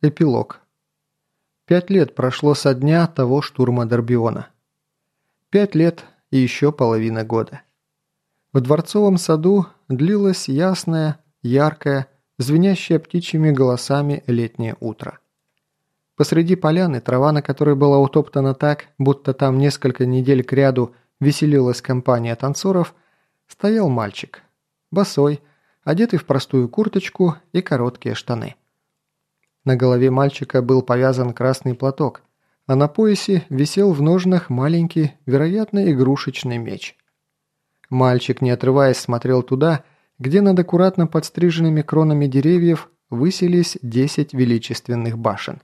Эпилог. Пять лет прошло со дня того штурма Дорбиона. Пять лет и еще половина года. В дворцовом саду длилось ясное, яркое, звенящее птичьими голосами летнее утро. Посреди поляны, трава на которой была утоптана так, будто там несколько недель кряду веселилась компания танцоров, стоял мальчик. Босой, одетый в простую курточку и короткие штаны. На голове мальчика был повязан красный платок, а на поясе висел в ножнах маленький, вероятно, игрушечный меч. Мальчик, не отрываясь, смотрел туда, где над аккуратно подстриженными кронами деревьев высились десять величественных башен.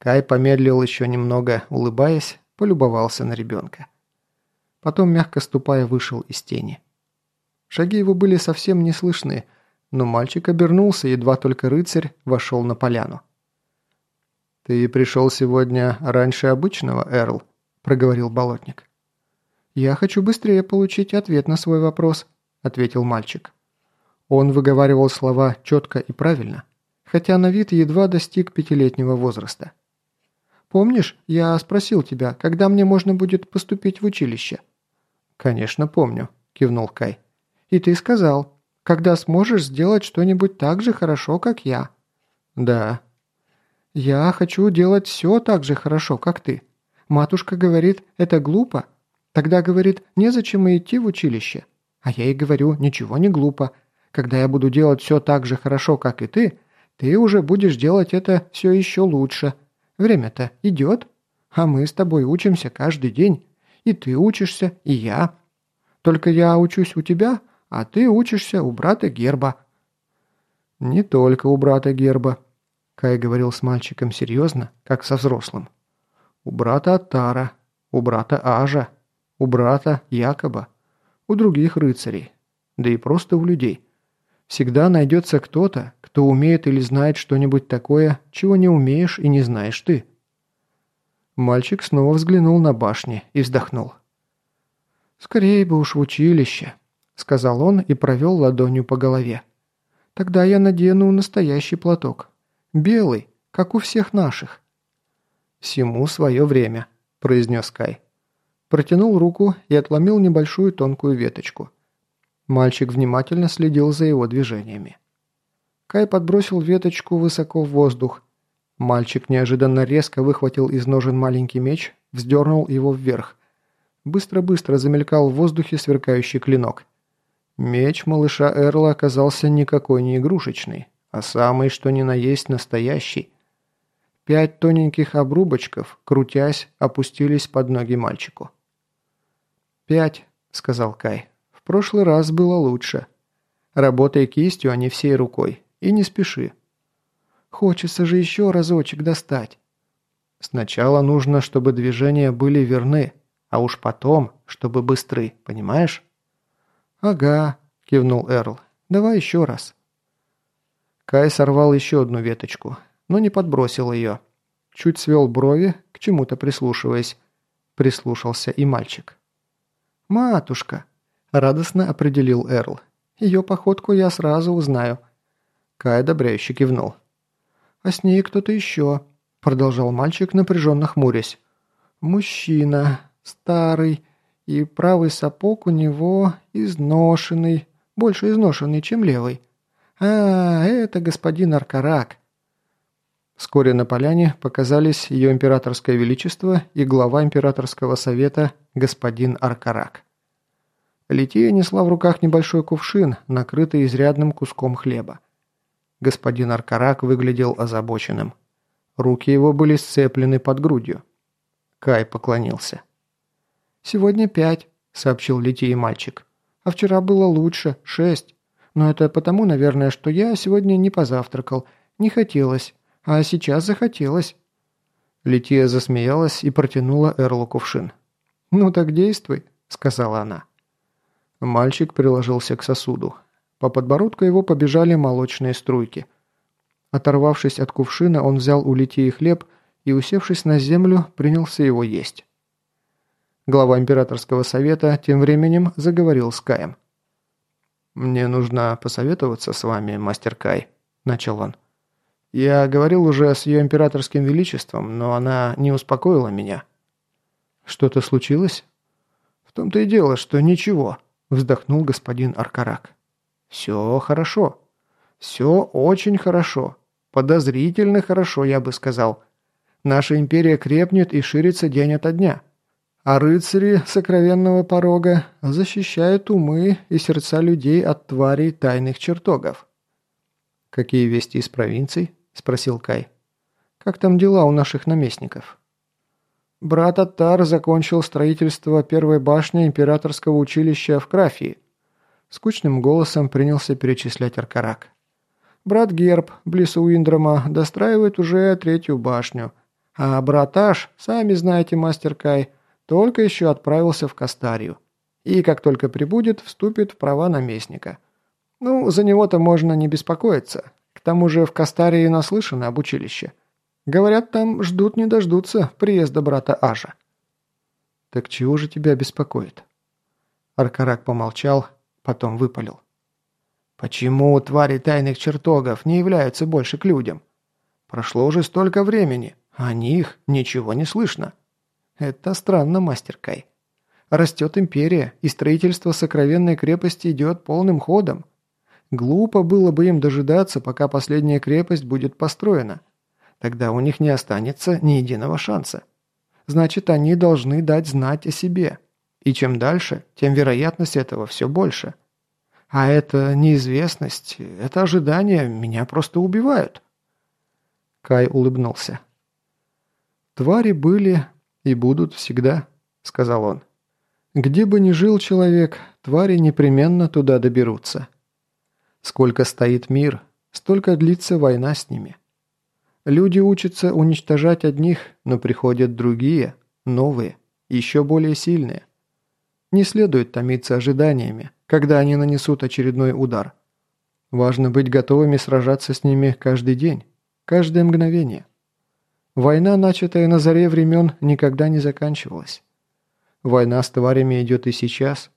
Кай помедлил еще немного, улыбаясь, полюбовался на ребенка. Потом, мягко ступая, вышел из тени. Шаги его были совсем не слышны, но мальчик обернулся, едва только рыцарь вошел на поляну. «Ты пришел сегодня раньше обычного, Эрл?» – проговорил болотник. «Я хочу быстрее получить ответ на свой вопрос», – ответил мальчик. Он выговаривал слова четко и правильно, хотя на вид едва достиг пятилетнего возраста. «Помнишь, я спросил тебя, когда мне можно будет поступить в училище?» «Конечно, помню», – кивнул Кай. «И ты сказал, когда сможешь сделать что-нибудь так же хорошо, как я». «Да». «Я хочу делать все так же хорошо, как ты. Матушка говорит, это глупо. Тогда говорит, незачем идти в училище. А я ей говорю, ничего не глупо. Когда я буду делать все так же хорошо, как и ты, ты уже будешь делать это все еще лучше. Время-то идет. А мы с тобой учимся каждый день. И ты учишься, и я. Только я учусь у тебя, а ты учишься у брата Герба». «Не только у брата Герба», — Кай говорил с мальчиком серьезно, как со взрослым. «У брата Атара, у брата Ажа, у брата Якоба, у других рыцарей, да и просто у людей. Всегда найдется кто-то, кто умеет или знает что-нибудь такое, чего не умеешь и не знаешь ты». Мальчик снова взглянул на башни и вздохнул. «Скорее бы уж в училище», — сказал он и провел ладонью по голове. «Тогда я надену настоящий платок. Белый, как у всех наших». «Всему свое время», — произнес Кай. Протянул руку и отломил небольшую тонкую веточку. Мальчик внимательно следил за его движениями. Кай подбросил веточку высоко в воздух. Мальчик неожиданно резко выхватил из ножен маленький меч, вздернул его вверх. Быстро-быстро замелькал в воздухе сверкающий клинок — Меч малыша Эрла оказался никакой не игрушечный, а самый что ни на есть настоящий. Пять тоненьких обрубочков, крутясь, опустились под ноги мальчику. «Пять», — сказал Кай. «В прошлый раз было лучше. Работай кистью, а не всей рукой. И не спеши. Хочется же еще разочек достать. Сначала нужно, чтобы движения были верны, а уж потом, чтобы быстры, понимаешь?» «Ага», – кивнул Эрл. «Давай еще раз». Кай сорвал еще одну веточку, но не подбросил ее. Чуть свел брови, к чему-то прислушиваясь. Прислушался и мальчик. «Матушка», – радостно определил Эрл. «Ее походку я сразу узнаю». Кай одобряюще кивнул. «А с ней кто-то еще», – продолжал мальчик, напряженно хмурясь. «Мужчина, старый, и правый сапог у него изношенный, больше изношенный, чем левый. А, это господин Аркарак. Вскоре на поляне показались ее императорское величество и глава императорского совета господин Аркарак. Лития несла в руках небольшой кувшин, накрытый изрядным куском хлеба. Господин Аркарак выглядел озабоченным. Руки его были сцеплены под грудью. Кай поклонился. «Сегодня пять», — сообщил Литий мальчик. «А вчера было лучше, шесть. Но это потому, наверное, что я сегодня не позавтракал. Не хотелось. А сейчас захотелось». Лития засмеялась и протянула Эрлу кувшин. «Ну так действуй», — сказала она. Мальчик приложился к сосуду. По подбородку его побежали молочные струйки. Оторвавшись от кувшина, он взял у Литии хлеб и, усевшись на землю, принялся его есть. Глава императорского совета тем временем заговорил с Каем. «Мне нужно посоветоваться с вами, мастер Кай», – начал он. Я говорил уже с ее императорским величеством, но она не успокоила меня». «Что-то случилось?» «В том-то и дело, что ничего», – вздохнул господин Аркарак. «Все хорошо. Все очень хорошо. Подозрительно хорошо, я бы сказал. Наша империя крепнет и ширится день ото дня. А рыцари сокровенного порога защищают умы и сердца людей от тварей тайных чертогов. «Какие вести из провинций?» – спросил Кай. «Как там дела у наших наместников?» Брат Аттар закончил строительство первой башни императорского училища в Крафии. Скучным голосом принялся перечислять Аркарак. Брат Герб, близ Уиндрома, достраивает уже третью башню. А брат Аш, сами знаете, мастер Кай, только еще отправился в Кастарию. И как только прибудет, вступит в права наместника. Ну, за него-то можно не беспокоиться. К тому же в Кастарии наслышаны об училище. Говорят, там ждут не дождутся приезда брата Ажа. «Так чего же тебя беспокоит?» Аркарак помолчал, потом выпалил. «Почему твари тайных чертогов не являются больше к людям? Прошло уже столько времени, а о них ничего не слышно». Это странно, мастер Кай. Растет империя, и строительство сокровенной крепости идет полным ходом. Глупо было бы им дожидаться, пока последняя крепость будет построена. Тогда у них не останется ни единого шанса. Значит, они должны дать знать о себе. И чем дальше, тем вероятность этого все больше. А эта неизвестность, это ожидание меня просто убивают. Кай улыбнулся. Твари были, и будут всегда», — сказал он. «Где бы ни жил человек, твари непременно туда доберутся. Сколько стоит мир, столько длится война с ними. Люди учатся уничтожать одних, но приходят другие, новые, еще более сильные. Не следует томиться ожиданиями, когда они нанесут очередной удар. Важно быть готовыми сражаться с ними каждый день, каждое мгновение». Война, начатая на заре времен, никогда не заканчивалась. Война с тварями идет и сейчас.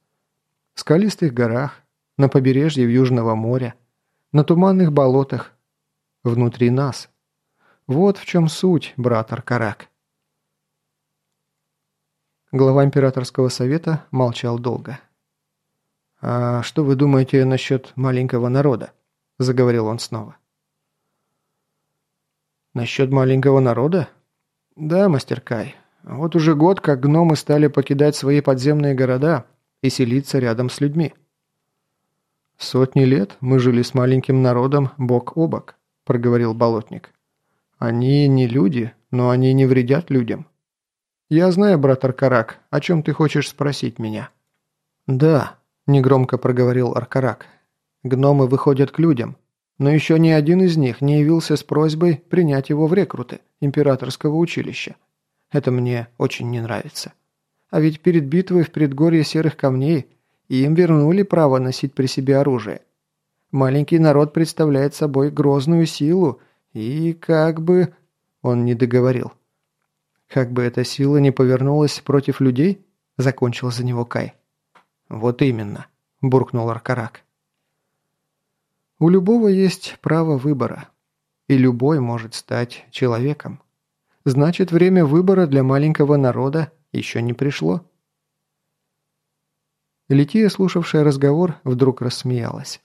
В скалистых горах, на побережье Южного моря, на туманных болотах, внутри нас. Вот в чем суть, брат Аркарак. Глава императорского совета молчал долго. «А что вы думаете насчет маленького народа?» – заговорил он снова. Насчет маленького народа? Да, мастер Кай. Вот уже год, как гномы стали покидать свои подземные города и селиться рядом с людьми. «Сотни лет мы жили с маленьким народом бок о бок», – проговорил болотник. «Они не люди, но они не вредят людям». «Я знаю, брат Аркарак, о чем ты хочешь спросить меня?» «Да», – негромко проговорил Аркарак. «Гномы выходят к людям, но еще ни один из них не явился с просьбой принять его в рекруты императорского училища. Это мне очень не нравится. А ведь перед битвой в предгорье Серых Камней им вернули право носить при себе оружие. Маленький народ представляет собой грозную силу, и как бы... Он не договорил. Как бы эта сила не повернулась против людей, закончил за него Кай. Вот именно, буркнул Аркарак. У любого есть право выбора, и любой может стать человеком. Значит, время выбора для маленького народа еще не пришло. Лития, слушавшая разговор, вдруг рассмеялась.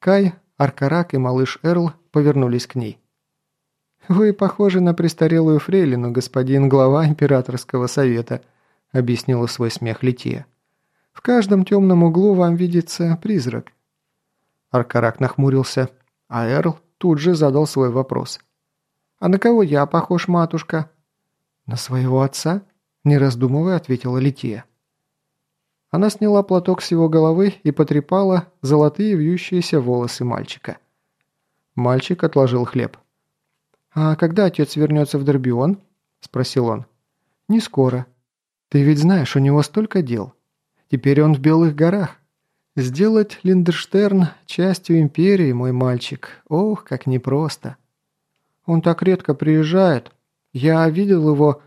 Кай, Аркарак и малыш Эрл повернулись к ней. «Вы похожи на престарелую фрейлину, господин глава императорского совета», объяснила свой смех Лития. «В каждом темном углу вам видится призрак. Аркарак нахмурился, а Эрл тут же задал свой вопрос. «А на кого я похож, матушка?» «На своего отца?» – не раздумывая ответила Лития. Она сняла платок с его головы и потрепала золотые вьющиеся волосы мальчика. Мальчик отложил хлеб. «А когда отец вернется в Дорбион?» – спросил он. «Не скоро. Ты ведь знаешь, у него столько дел. Теперь он в Белых горах. Сделать Линдерштерн частью империи, мой мальчик, ох, как непросто. Он так редко приезжает. Я видел его...»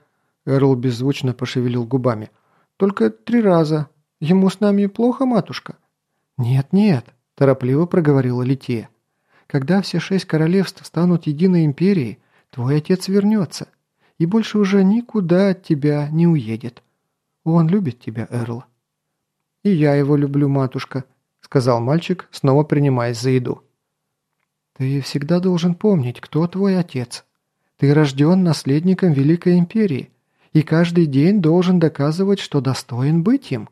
Эрл беззвучно пошевелил губами. «Только три раза. Ему с нами плохо, матушка?» «Нет-нет», – торопливо проговорила Лития. Когда все шесть королевств станут единой империей, твой отец вернется и больше уже никуда от тебя не уедет. Он любит тебя, Эрл». «И я его люблю, матушка», — сказал мальчик, снова принимаясь за еду. «Ты всегда должен помнить, кто твой отец. Ты рожден наследником Великой Империи, и каждый день должен доказывать, что достоин быть им».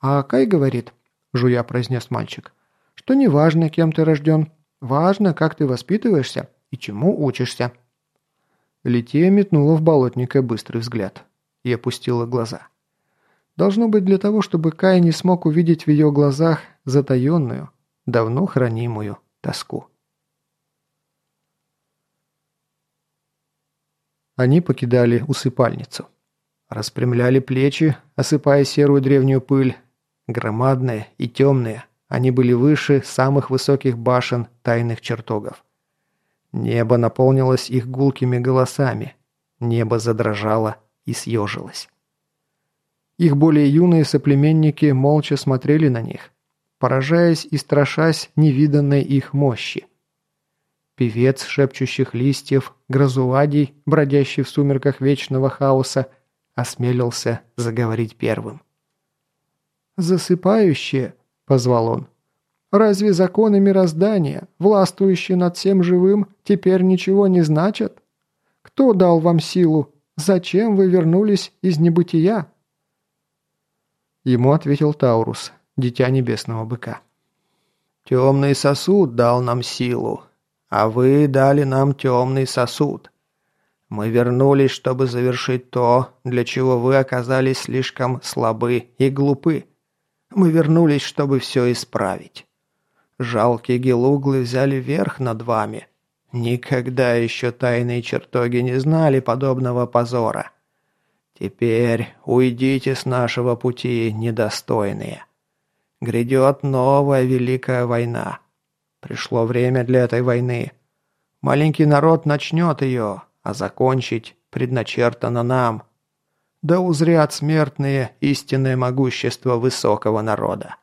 «А Кай говорит», — жуя произнес мальчик, «что не важно, кем ты рожден, важно, как ты воспитываешься и чему учишься». Лития метнула в болотника быстрый взгляд и опустила глаза. Должно быть для того, чтобы Кай не смог увидеть в ее глазах затаенную, давно хранимую тоску. Они покидали усыпальницу. Распрямляли плечи, осыпая серую древнюю пыль. Громадные и темные, они были выше самых высоких башен тайных чертогов. Небо наполнилось их гулкими голосами. Небо задрожало и съежилось. Их более юные соплеменники молча смотрели на них, поражаясь и страшась невиданной их мощи. Певец шепчущих листьев, грозуадий, бродящий в сумерках вечного хаоса, осмелился заговорить первым. «Засыпающие», — позвал он, — «разве законы мироздания, властвующие над всем живым, теперь ничего не значат? Кто дал вам силу? Зачем вы вернулись из небытия?» Ему ответил Таурус, дитя небесного быка. «Темный сосуд дал нам силу, а вы дали нам темный сосуд. Мы вернулись, чтобы завершить то, для чего вы оказались слишком слабы и глупы. Мы вернулись, чтобы все исправить. Жалкие гелуглы взяли верх над вами. Никогда еще тайные чертоги не знали подобного позора». Теперь уйдите с нашего пути, недостойные. Грядет новая великая война. Пришло время для этой войны. Маленький народ начнет ее, а закончить предначертано нам. Да узрят смертные истинное могущество высокого народа.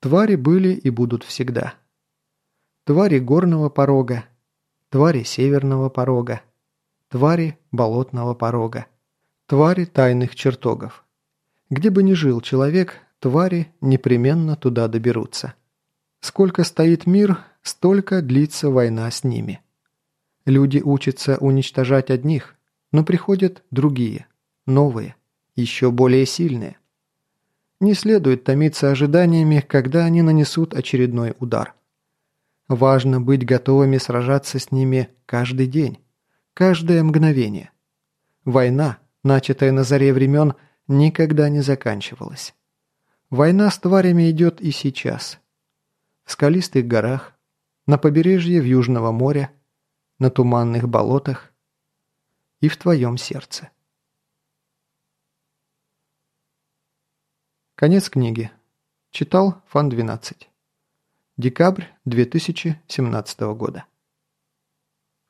Твари были и будут всегда. Твари горного порога, твари северного порога, твари болотного порога, твари тайных чертогов. Где бы ни жил человек, твари непременно туда доберутся. Сколько стоит мир, столько длится война с ними. Люди учатся уничтожать одних, но приходят другие, новые, еще более сильные. Не следует томиться ожиданиями, когда они нанесут очередной удар. Важно быть готовыми сражаться с ними каждый день, каждое мгновение. Война, начатая на заре времен, никогда не заканчивалась. Война с тварями идет и сейчас. В скалистых горах, на побережье в Южного моря, на туманных болотах и в твоем сердце. Конец книги. Читал Фан 12. Декабрь 2017 года.